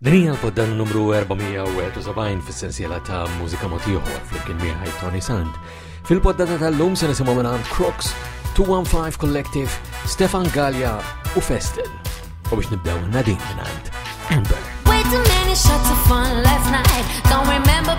Dinija l-poddan numru 471 fil-sensiela ta' mużika motiħor fl-imkien miħaj Tony Sand. Fil-poddata tal-lum se nisimu minnant Crocs, 215 Collective, Stefan Gallia u Festel. U biex nibdew nadin minnant Amber. Way too many shots of fun last night. Don't remember,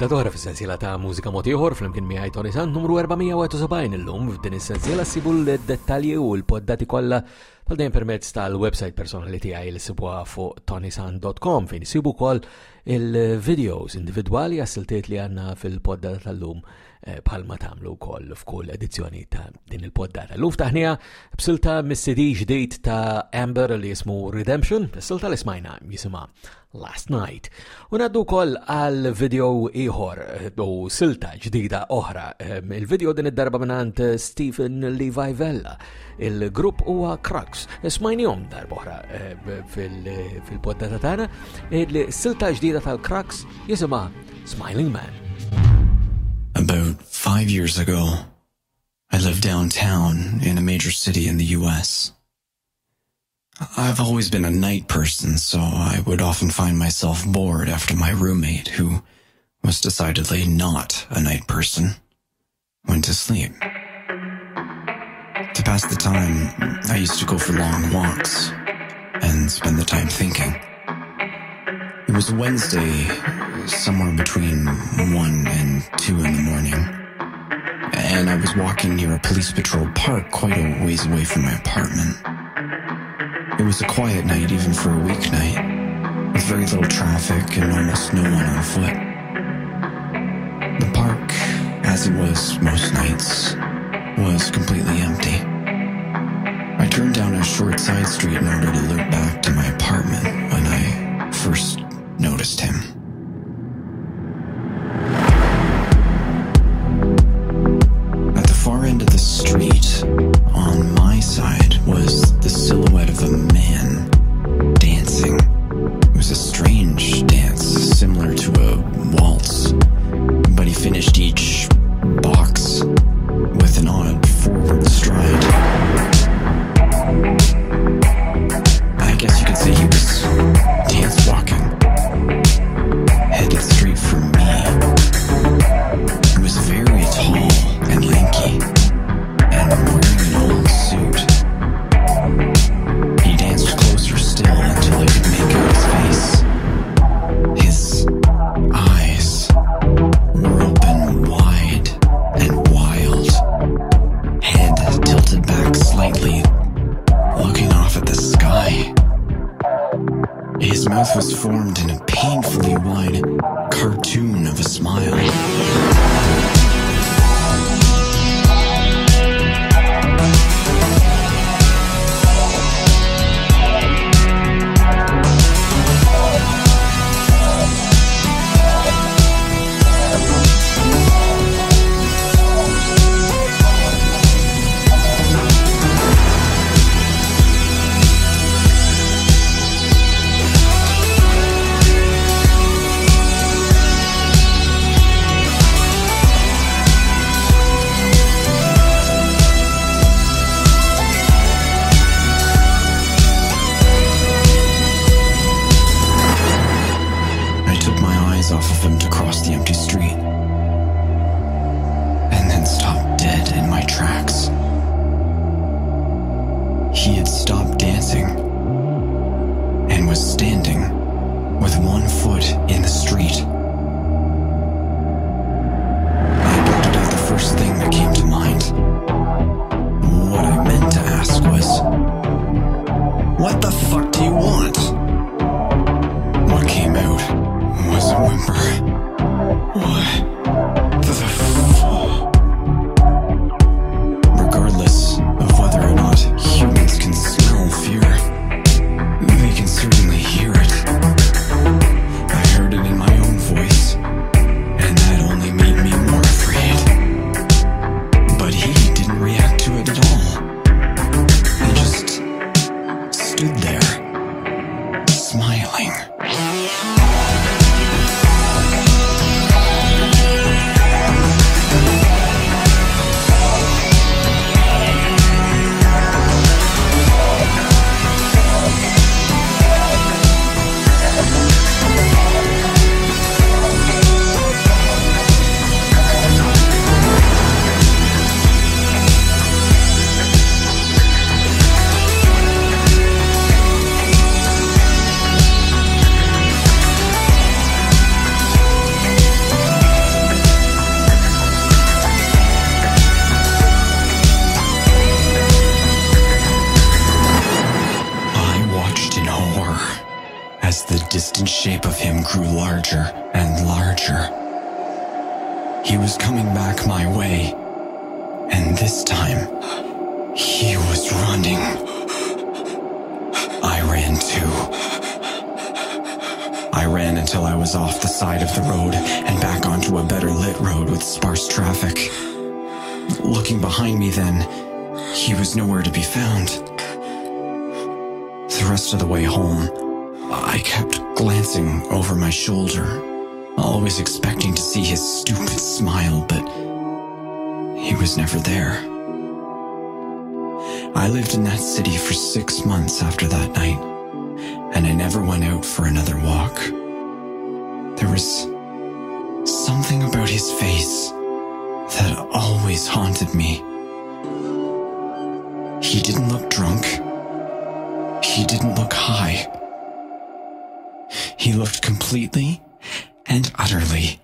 il-tajna l-poddatora fil-sensiela ta' mużika motiħor fl-imkien miħaj Tony Sand numru 471 il-lum f'din il-sensiela sibu l-dettalji u l-poddati kolla pal-dajn permezz tal-website personali tiegħi li sibuha fuq tonysan.com fejn sibu kol il-videos individwali għas-siltiet li għanna fil-poddata tal-lum. Eh, palma tamlu kol f'kull edizzjoni ta' din il-poddata. L-luf taħnija b'silta mis-CD ġdejt ta' Amber li jismu Redemption, b'silta li smajna jisima Last Night. Unaddu kol għal video iħor eh, u silta ġdida oħra. Eh, il-video din id-darba minnant Stephen Levi Vella. Il-grupp huwa Crux. Smajnijom darba oħra eh, fil- fil-poddata tagħna. Il-silta ġdida tal-Crux jisima Smiling Man. About five years ago, I lived downtown in a major city in the US. I've always been a night person, so I would often find myself bored after my roommate, who was decidedly not a night person, went to sleep. To pass the time, I used to go for long walks and spend the time thinking. It was Wednesday, somewhere between 1 and 2 in the morning. And I was walking near a police patrol park quite a ways away from my apartment. It was a quiet night, even for a weeknight, with very little traffic and almost no one on foot. The park, as it was most nights, was completely empty. I turned down a short side street in order to loop back to my apartment when I first noticed him. He was coming back my way, and this time, he was running. I ran too. I ran until I was off the side of the road and back onto a better lit road with sparse traffic. Looking behind me then, he was nowhere to be found. The rest of the way home, I kept glancing over my shoulder, always expecting to see his stupid smile, but he was never there. I lived in that city for six months after that night, and I never went out for another walk. There was something about his face that always haunted me. He didn't look drunk. He didn't look high. He looked completely and utterly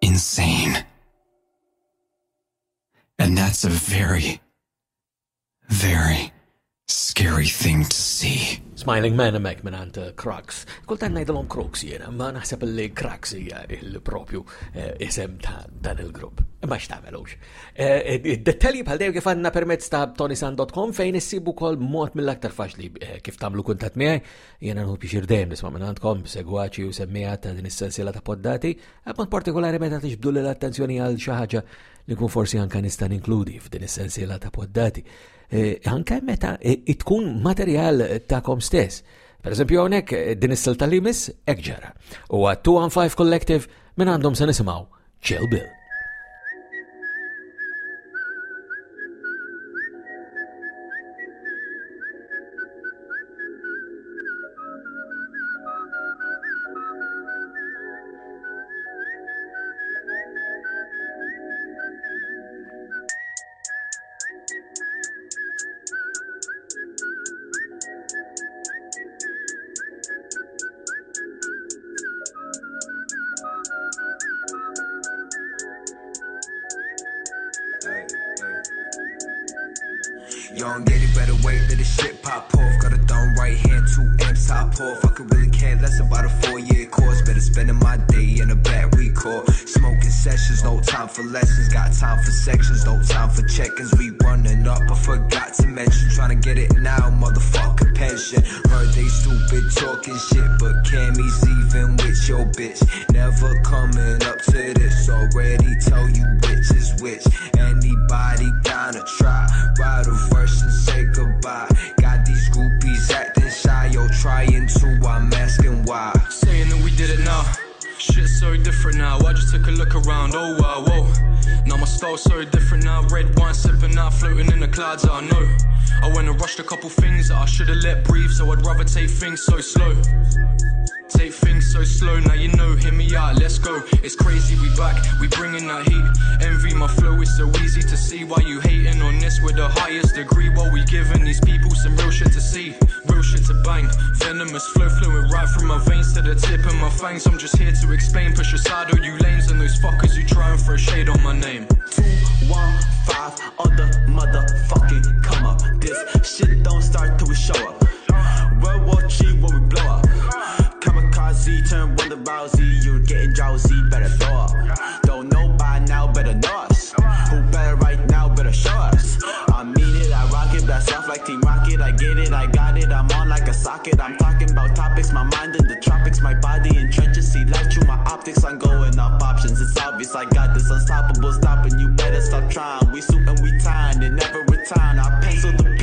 insane. And that's a very, very scary thing to see. Smiling Man emmek minant uh, Crux. Kultan najdalom Crux jena, ma naħseb li Crux hija il-propju eh, isem ta' dan il-grupp. Ma xtamelux. Eh, dettalji bħal dejjem kif għandna permezz ta' tonisan.com fejn issibu kol mod mill-aktar faċli eh, kif tagħmlu kuntat miegħi. Jena nħu biex dejjem nisma' minantkom segwaċi u semmija ta' din is-sensiela ta' poddati, mod partikolari meta tixbdu l-attenzjoni għal xi ħaġa li kun forsi anka nista' ninkludi f'din is-sensiela ta' poddati. Eh, anke meta eh, tkun materjal ta'kom stess. Per eżempju għonek eh, din is-silta li miss hekk ġara. U għat 215 Collective minn għandhom se nisimaw Chill Bill. Time for lessons. Got time for sections, no time for check-ins. We running up, I forgot to mention. Trying to get it now, motherfucker pension. Heard they stupid talking shit, but Cammy's even with your bitch. Never coming up to this. Already tell you is which. Anybody gonna try? Write a verse and say goodbye. Got these groupies acting shy, yo, trying to. I'm asking why. Saying that we did it now. Shit's so different now. I just took a look around. Oh wow, whoa. Now my style's so different now. Red wine sipping now, floating in the clouds. I know. I went and rushed a couple things that I should have let breathe. So I'd rather take things so slow. Take things so slow, now you know, hear me out, let's go. It's crazy, we back, we bringing that heat. Envy my flow, it's so easy to see why you hating on this with the highest degree. While we giving these people some real shit to see, real shit to bang. Venomous flow flowing right my veins to the tip of my fangs. I'm just here to explain, push aside all you lanes and those fuckers who try and throw shade on my name. Two, one, five on the motherfucking come up. This shit don't start till we show up. World War III when we blow up. Kamikaze turn Wonder Rousey. You're getting drowsy, better throw up. Don't know by now, better know I off like Team Rocket. I get it, I got it, I'm on like a socket. I'm talking about topics, my mind in the tropics, my body in trenches. See light through my optics, I'm going up options. It's obvious I got this unstoppable stopping. You better stop trying. We suit and we tying, it never return. I pencil the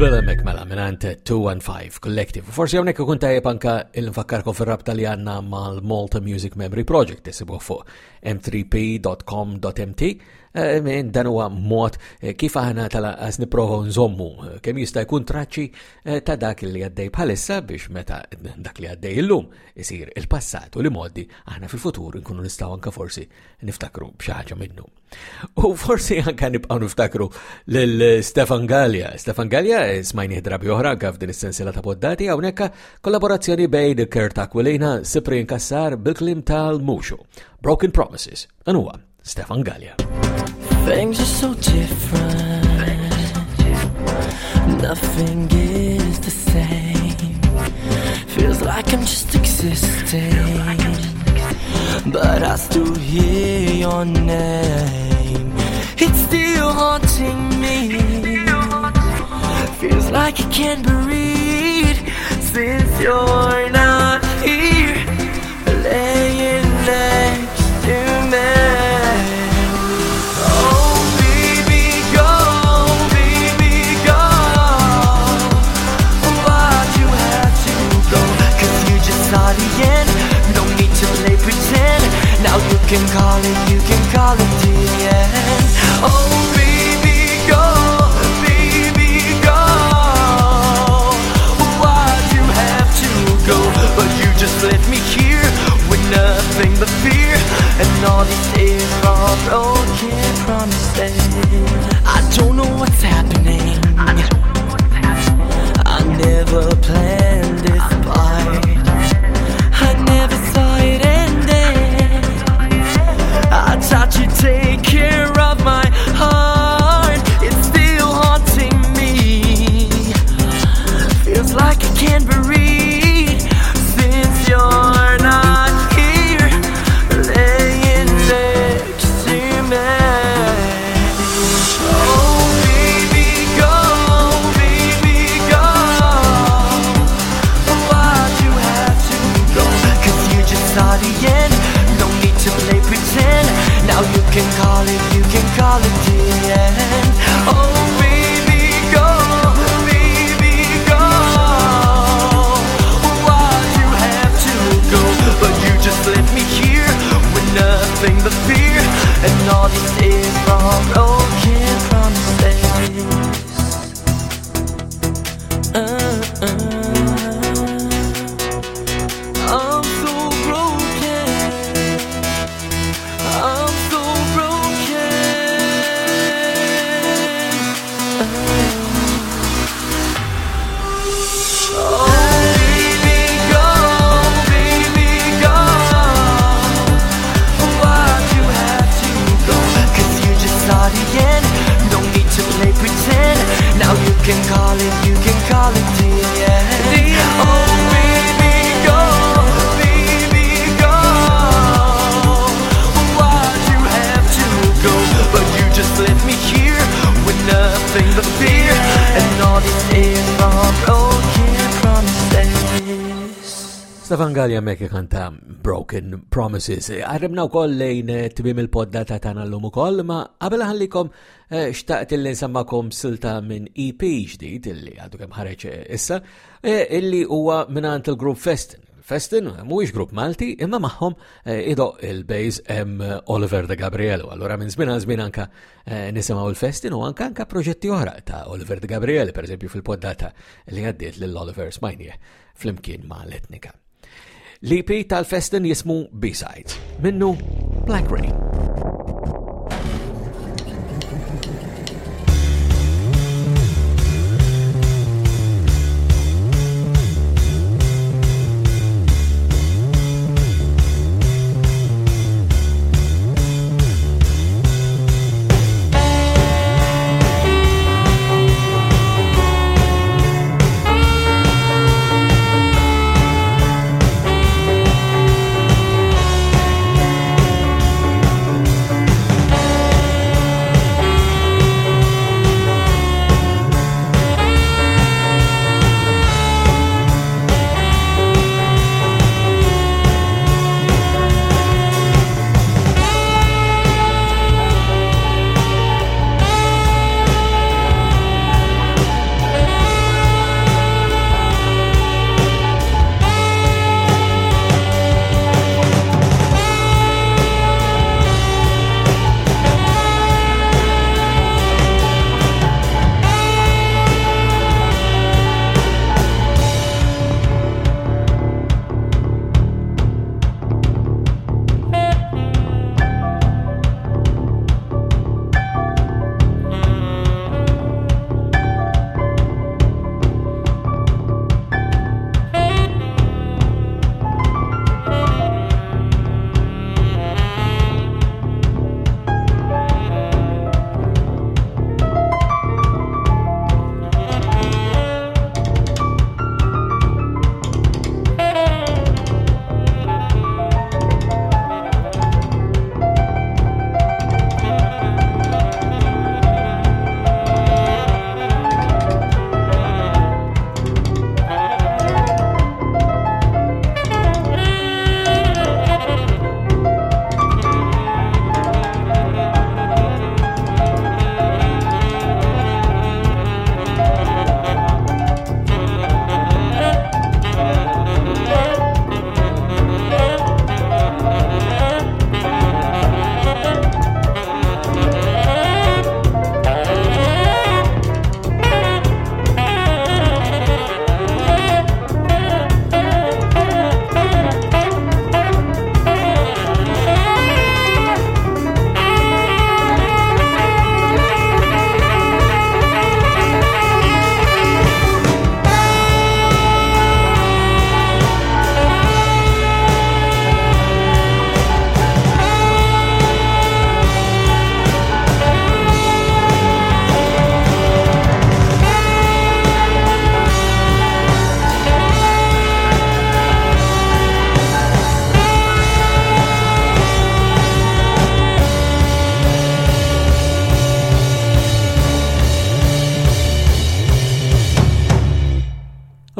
qabel mela, hemmhekk minant 215 Collective. Forsi hawnhekk ikun tajjeb anke il-nfakkarkom fir-rabta li għandna mal-Malta Music Memory Project isibuh fuq m3p.com.mt Eh, eh, dan huwa mod eh, kif aħna tal-qas niprofaw nżommu kemm jista' jkun traċċi ta' dak li għaddej bħalissa biex meta dak li għaddej illum isir il-passat u li moddi aħna fil-futur nkunu nistgħu anke forsi niftakru b'xi ħaġa minnu. U forsi anke nibqgħu niftakru lil Stefan Gallia. Stefan Gallia smajni drabi oħra anke f'din is-sensiela ta' poddati hawnhekk kollaborazzjoni bejn Kurt Aquilina, Cyprian Kassar bil-klim tal-Muxu. Broken Promises. Anuwa, Stefan Gallia. Things are so different. Nothing is the same. Feels like I'm just existing. But I still hear your name. It's still haunting me. Feels like it can't breathe since you're not here. Laying next can call it, you can call it Stefan Gallia mek kanta Broken Promises. Għarribna u koll lejn eh, tbim il-poddata tana l-lum u koll, ma qabel ħallikom eh, xtaqt illi nsemmakom silta minn EP ġdid illi għadu kem ħareċ eh, issa, eh, illi huwa minnant il-Group Festin. Festin mhuwiex grupp Malti, imma magħhom ido il-bejz hemm Oliver de Gabrielu. Allura minn żmien għal żmien anka eh, nisimgħu il-Festin u anka anka proġetti oħra ta' Oliver de Gabriele, pereżempju fil-poddata li għaddiet lill-Oliver Smajnie flimkien ma' l-etnika. L-EP tal-Festin jismu B-Sides, minnu Black Rain.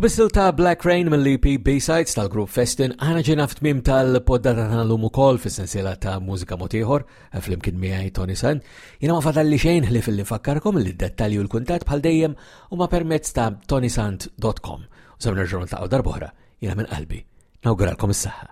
U bissil ta' Black Rain mill-EP B-Sides tal-grupp Festin għana ġena f'tmim tal-poddata tal-lum ukoll fis-sensiela ta' mużika motiħor fl-imkien miegħi Tony San. Jiena ma fadalli xejn li fil-li fakkarkom li dettalji u l-kuntat bħal dejjem u ma permezz ta' tonysant.com. U sabna ġurnal ta' darbohra jiena minn qalbi. Nawguralkom is-saħħa.